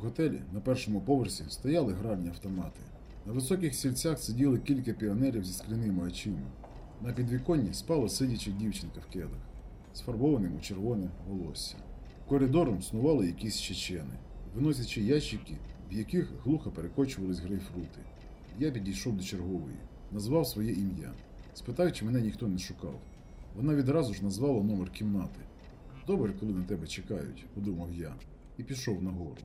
В готелі на першому поверсі стояли гральні автомати. На високих стільцях сиділи кілька піонерів зі скляними очима. На підвіконні спала сидяча дівчинка в кедах, сфарбованим у червоне волосся. Коридором снували якісь чечени, виносячи ящики, в яких глухо перекочувались грейпфрути. Я підійшов до чергової, назвав своє ім'я, спитав, чи мене ніхто не шукав. Вона відразу ж назвала номер кімнати. Добре, коли на тебе чекають, подумав я, і пішов нагору.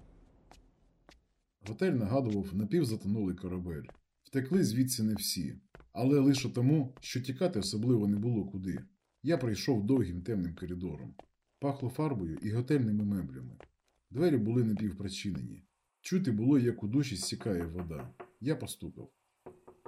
Готель нагадував напівзатонулий корабель. Втекли звідси не всі, але лише тому, що тікати особливо не було куди. Я прийшов довгим темним коридором. Пахло фарбою і готельними меблями. Двері були напівпричинені. Чути було, як у душі стікає вода. Я постукав.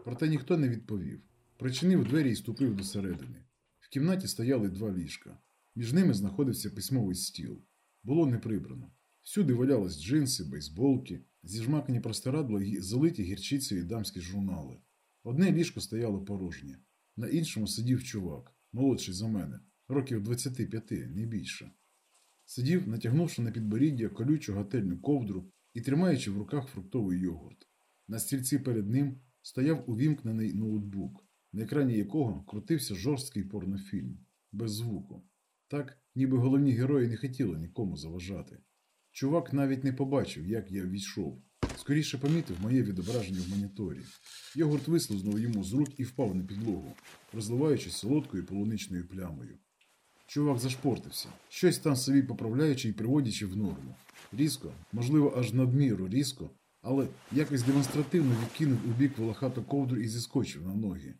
Проте ніхто не відповів. Причинив двері і ступив досередини. В кімнаті стояли два ліжка. Між ними знаходився письмовий стіл. Було не прибрано. Всюди валялись джинси, бейсболки, зіжмакані простирадла й залиті гірчицею дамські журнали. Одне ліжко стояло порожнє, на іншому сидів чувак, молодший за мене, років 25, не більше. Сидів, натягнувши на підборіддя колючу готельну ковдру і тримаючи в руках фруктовий йогурт. На стільці перед ним стояв увімкнений ноутбук, на екрані якого крутився жорсткий порнофільм, без звуку. Так, ніби головні герої не хотіли нікому заважати. Чувак навіть не побачив, як я війшов. Скоріше помітив моє відображення в моніторі. Йогурт вислизнув йому з рук і впав на підлогу, розливаючись солодкою полуничною плямою. Чувак зашпортився, щось там собі поправляючи і приводячи в норму. Різко, можливо, аж надміру різко, але якось демонстративно відкинув у бік волохату ковдру і зіскочив на ноги.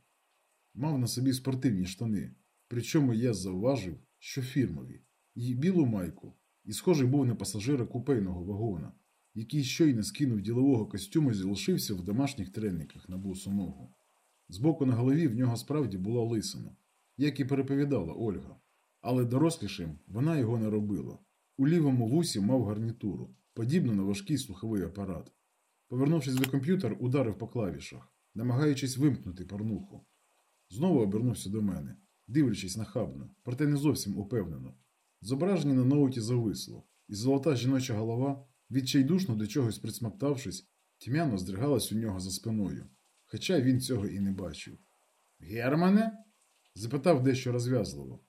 Мав на собі спортивні штани, причому я завважив, що фірмові, і білу майку, і схожий був на пасажира купейного вагона, який щойно скинув ділового костюму і залишився в домашніх трениках на босу ногу. Збоку на голові в нього справді була лисина, як і переповідала Ольга. Але дорослішим вона його не робила. У лівому вусі мав гарнітуру, подібну на важкий слуховий апарат. Повернувшись до комп'ютер, ударив по клавішах, намагаючись вимкнути порнуху. Знову обернувся до мене, дивлячись нахабно, проте не зовсім упевнено. Зображення на ноуті зависло, і золота жіноча голова, відчайдушно до чогось присмактавшись, тьмяно здригалась у нього за спиною, хоча він цього і не бачив. Германе? запитав дещо розв'язливо.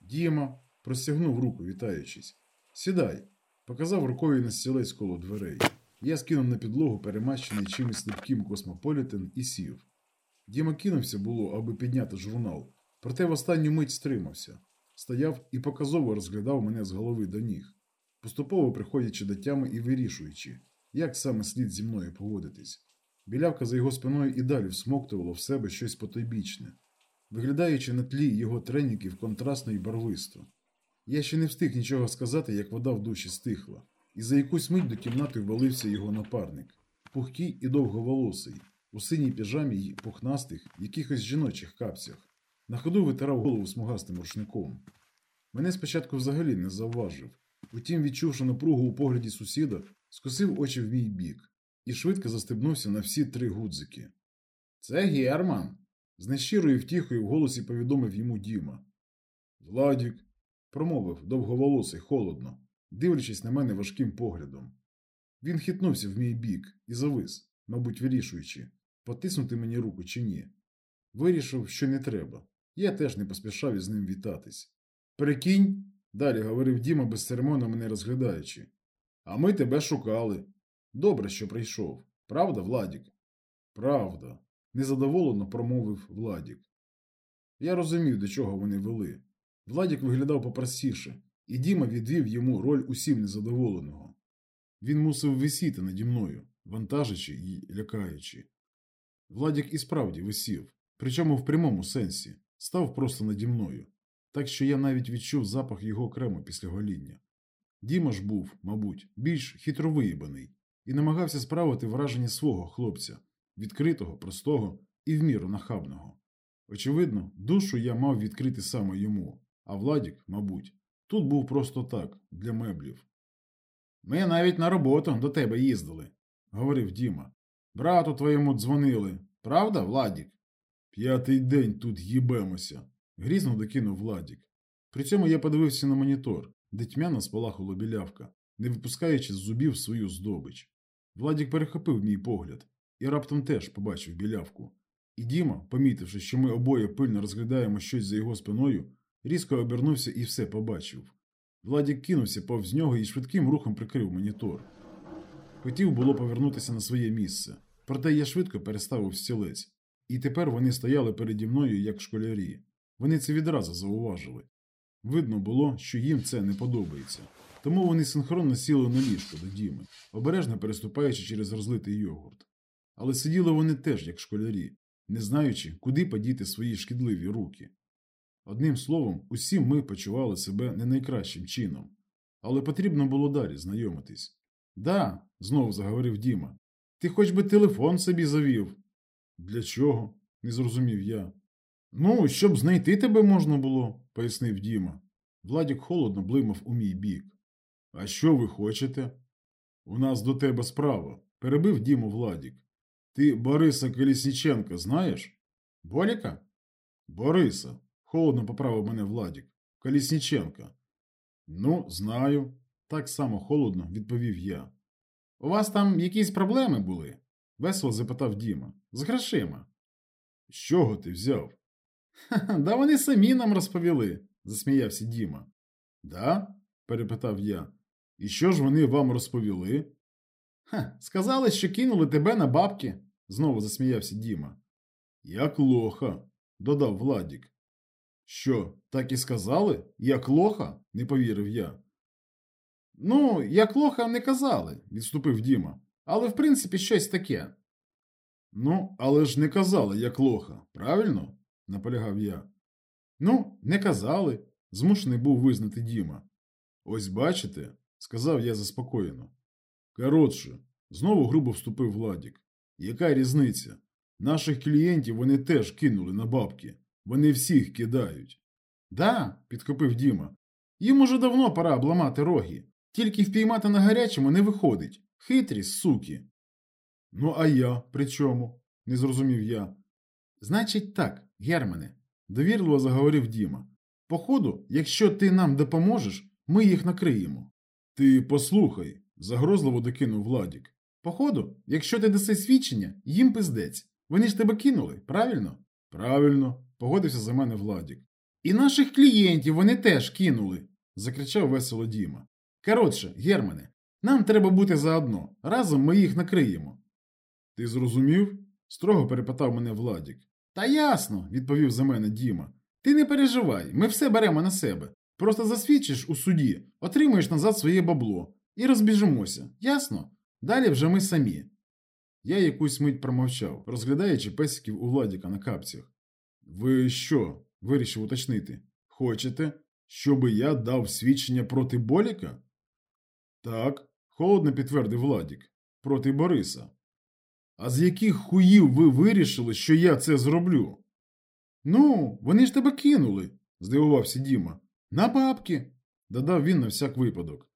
Діма простягнув руку, вітаючись. Сідай, показав рукою на стілець коло дверей. Я скинув на підлогу перемащений чимось липким космополітен і сів. Діма кинувся було, аби підняти журнал, проте в останню мить стримався, стояв і показово розглядав мене з голови до ніг, поступово приходячи до тями і вирішуючи, як саме слід зі мною поводитись. Білявка за його спиною і далі всмоктувала в себе щось потойбічне, виглядаючи на тлі його треніків контрастно і барвисто. Я ще не встиг нічого сказати, як вода в душі стихла, і за якусь мить до кімнати ввалився його напарник, пухкий і довговолосий, у синій піжамі й пухнастих, якихось жіночих капцях. На ходу витирав голову смугастим рушником. Мене спочатку взагалі не завважив, утім, відчувши напругу у погляді сусіда, скосив очі в мій бік і швидко застебнувся на всі три гудзики. Це Герман, з нещирою втіхою в голосі повідомив йому Діма. Владік, промовив довговолосий холодно, дивлячись на мене важким поглядом. Він хитнувся в мій бік і завис, мабуть, вирішуючи, потиснути мені руку чи ні. Вирішив, що не треба. Я теж не поспішав із ним вітатись. Прикинь, далі говорив Діма безцеремонно мене розглядаючи. А ми тебе шукали. Добре, що прийшов. Правда, Владік? Правда, незадоволено промовив Владік. Я розумів, до чого вони вели. Владік виглядав попростіше, і Діма відвів йому роль усім незадоволеного. Він мусив висіти наді мною, вантажачи й лякаючи. Владік і справді висів, причому в прямому сенсі, став просто наді мною, так що я навіть відчув запах його крему після гоління. Діма ж був, мабуть, більш хитровиїбаний і намагався справити враження свого хлопця, відкритого, простого і в міру нахабного. Очевидно, душу я мав відкрити саме йому, а Владік, мабуть, тут був просто так, для меблів. Ми навіть на роботу до тебе їздили, говорив Діма. Брату твоєму дзвонили. Правда, Владік? П'ятий день тут їбемося, грізно докинув Владік. При цьому я подивився на монітор, де тьмяно спалахула білявка, не випускаючи з зубів свою здобич. Владік перехопив мій погляд і раптом теж побачив білявку. І Діма, помітивши, що ми обоє пильно розглядаємо щось за його спиною, різко обернувся і все побачив. Владік кинувся повз нього і швидким рухом прикрив монітор. Хотів було повернутися на своє місце, проте я швидко переставив стілець, і тепер вони стояли переді мною як школярі. Вони це відразу зауважили. Видно було, що їм це не подобається. Тому вони синхронно сіли на ліжко до Діми, обережно переступаючи через розлитий йогурт. Але сиділи вони теж як школярі, не знаючи, куди подіти свої шкідливі руки. Одним словом, усі ми почували себе не найкращим чином, але потрібно було далі знайомитись. Да, знову заговорив Діма, ти хоч би телефон собі завів. Для чого? не зрозумів я. Ну, щоб знайти тебе можна було, пояснив Діма. Владік холодно блимав у мій бік. А що ви хочете? У нас до тебе справа, перебив Діму Владік. Ти Бориса Колісніченка знаєш? Боліка? Бориса, холодно поправив мене Владік. Колісніченка. Ну, знаю, так само холодно відповів я. У вас там якісь проблеми були? Весело запитав Діма. З грошима. З чого ти взяв? Ха, да вони самі нам розповіли, засміявся Діма. Да? перепитав я. І що ж вони вам розповіли? Ха, сказали, що кинули тебе на бабки, знову засміявся Діма. Як лоха, додав Владік. Що, так і сказали? Як лоха? не повірив я. Ну, як лоха не казали, відступив Діма. Але в принципі щось таке. Ну, але ж не казали, як лоха, правильно? наполягав я. Ну, не казали, змушений був визнати Діма. Ось бачите, сказав я заспокоєно. Коротше, знову грубо вступив Владік. Яка різниця? Наших клієнтів вони теж кинули на бабки. Вони всіх кидають. Да, підхопив Діма. Їм уже давно пора обламати роги. Тільки впіймати на гарячому не виходить. Хитрі суки. Ну, а я при чому? не зрозумів я. Значить, так, Германе, довірливо заговорив Діма. Походу, якщо ти нам допоможеш, ми їх накриємо. Ти послухай, загрозливо докинув Владік. Походу, якщо ти даси свідчення, їм пиздець. Вони ж тебе кинули, правильно? Правильно, погодився за мене Владік. І наших клієнтів вони теж кинули, закричав весело Діма. Коротше, Германе, нам треба бути заодно. Разом ми їх накриємо. Ти зрозумів? строго перепитав мене Владік. Та ясно, відповів за мене Діма. Ти не переживай, ми все беремо на себе. Просто засвідчиш у суді, отримуєш назад своє бабло і розбіжимося. Ясно? Далі вже ми самі. Я якусь мить промовчав, розглядаючи песиків у Владіка на капцях. Ви що? вирішив уточнити. Хочете, щоби я дав свідчення проти Боліка? Так, холодно підтвердив Владік. Проти Бориса. А з яких хуїв ви вирішили, що я це зроблю? Ну, вони ж тебе кинули, здивувався Діма. На бабки, додав він на всяк випадок.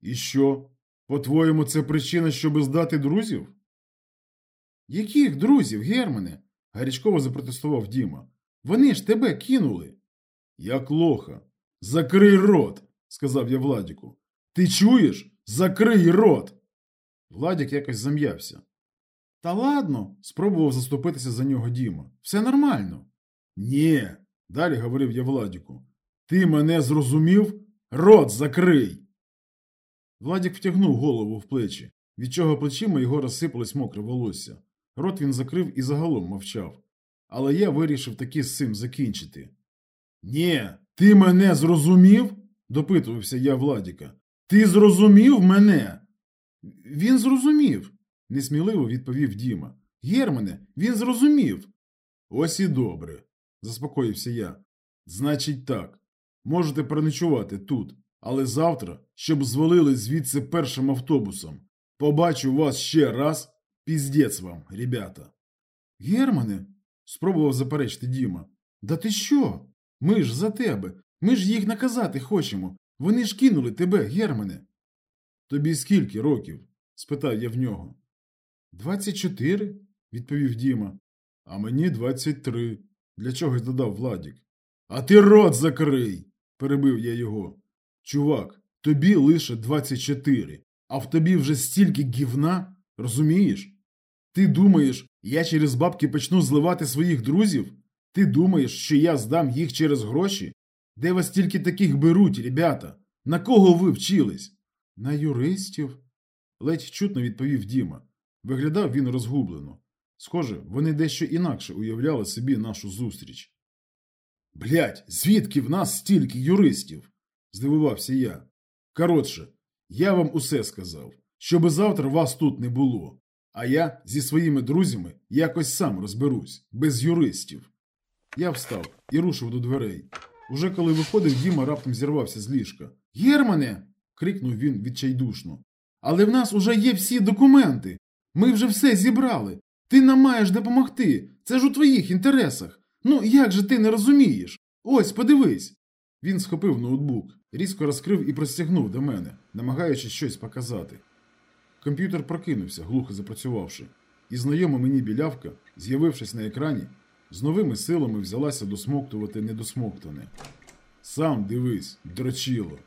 І що? По-твоєму, це причина, щоби здати друзів? Яких друзів, Германе? гарячково запротестував Діма. Вони ж тебе кинули. Як лоха. Закрий рот, сказав я Владіку. Ти чуєш? Закрий рот. Владік якось зам'явся. Та ладно, спробував заступитися за нього Діма. Все нормально. Ні, далі говорив я Владіку. Ти мене зрозумів? Рот закрий. Владік втягнув голову в плечі, від чого плечима його розсипалось мокре волосся. Рот він закрив і загалом мовчав. Але я вирішив таки з цим закінчити. Ні, ти мене зрозумів? допитувався я Владіка. Ти зрозумів мене? Він зрозумів, несміливо відповів Діма. Германе, він зрозумів. Ось і добре, заспокоївся я. Значить, так. Можете переночувати тут, але завтра, щоб звалили звідси першим автобусом. Побачу вас ще раз. Піздець вам, ребята. Германе, спробував заперечити Діма. Да ти що? Ми ж за тебе. Ми ж їх наказати хочемо. Вони ж кинули тебе, Германе. Тобі скільки років? спитав я в нього. Двадцять чотири, відповів Діма. А мені двадцять три. Для чогось додав Владік. А ти рот закрий, перебив я його. Чувак, Тобі лише 24, а в тобі вже стільки гівна, розумієш? Ти думаєш, я через бабки почну зливати своїх друзів? Ти думаєш, що я здам їх через гроші? Де вас тільки таких беруть, ребята? На кого ви вчились? На юристів? ледь чутно відповів Діма. Виглядав він розгублено. Схоже, вони дещо інакше уявляли собі нашу зустріч. Блять, звідки в нас стільки юристів? здивувався я. Коротше, я вам усе сказав, щоби завтра вас тут не було, а я зі своїми друзями якось сам розберусь, без юристів. Я встав і рушив до дверей. Уже коли виходив, Діма раптом зірвався з ліжка. Германе. крикнув він відчайдушно. Але в нас уже є всі документи. Ми вже все зібрали. Ти нам маєш допомогти. Це ж у твоїх інтересах. Ну як же ти не розумієш? Ось, подивись. Він схопив ноутбук, різко розкрив і простягнув до мене, намагаючись щось показати. Комп'ютер прокинувся, глухо запрацювавши, і знайома мені білявка, з'явившись на екрані, з новими силами взялася досмоктувати недосмоктане. Сам дивись, дрочило.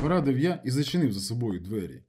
Порадив я і зачинив за собою двері.